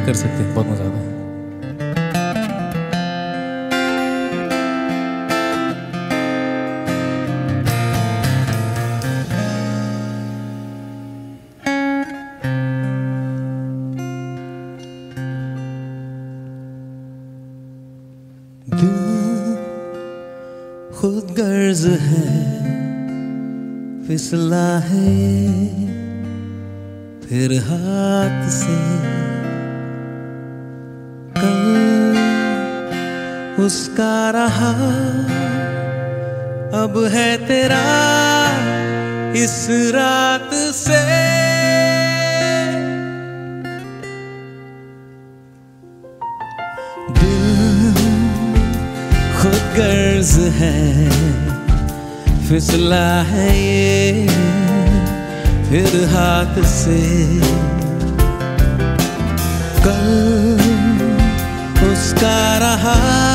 कर सकते हैं, बहुत मज़ा आता है। खुद गर्ज है, फिसला है, फिर हाथ से उसका रहा अब है तेरा इस रात से। दिल खुद गर्ज है, फिसला है ये फिर हाथ से। कल उसका रहा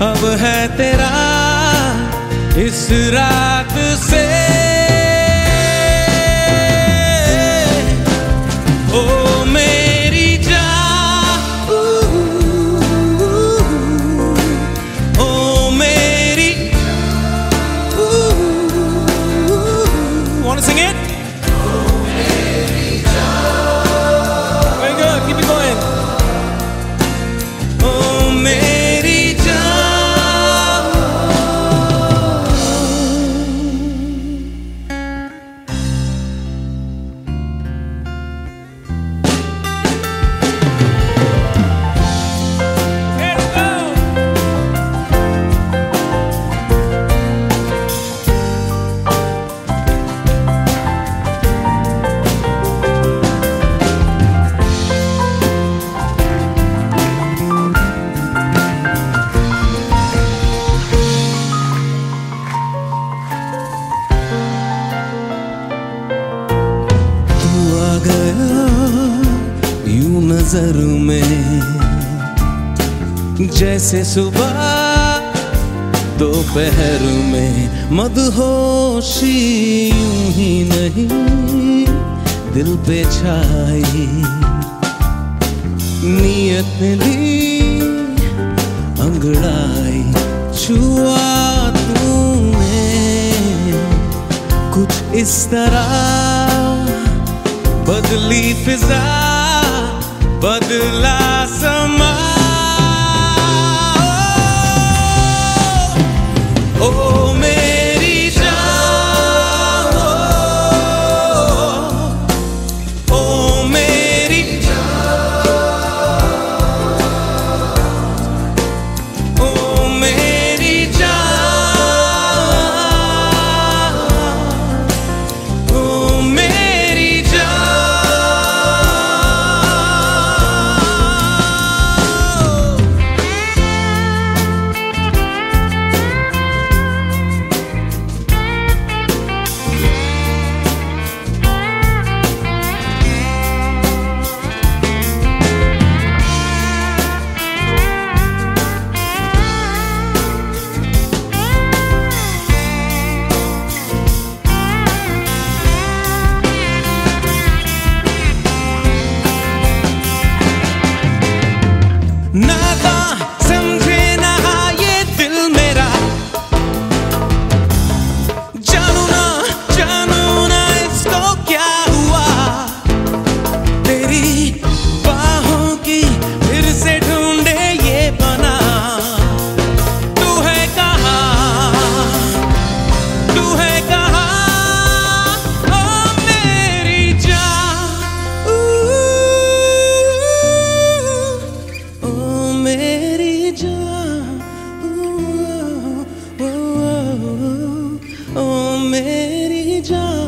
अब है तेरा इस रात से नज़र में जैसे सुबह दोपहर में मदहोशी यूँ ही नहीं दिल पे छाई। नियत ने ली अंगड़ाई, छुआ तूने। कुछ इस तरह बदली फिजा। बदला समा। ओ मेरी nada. जान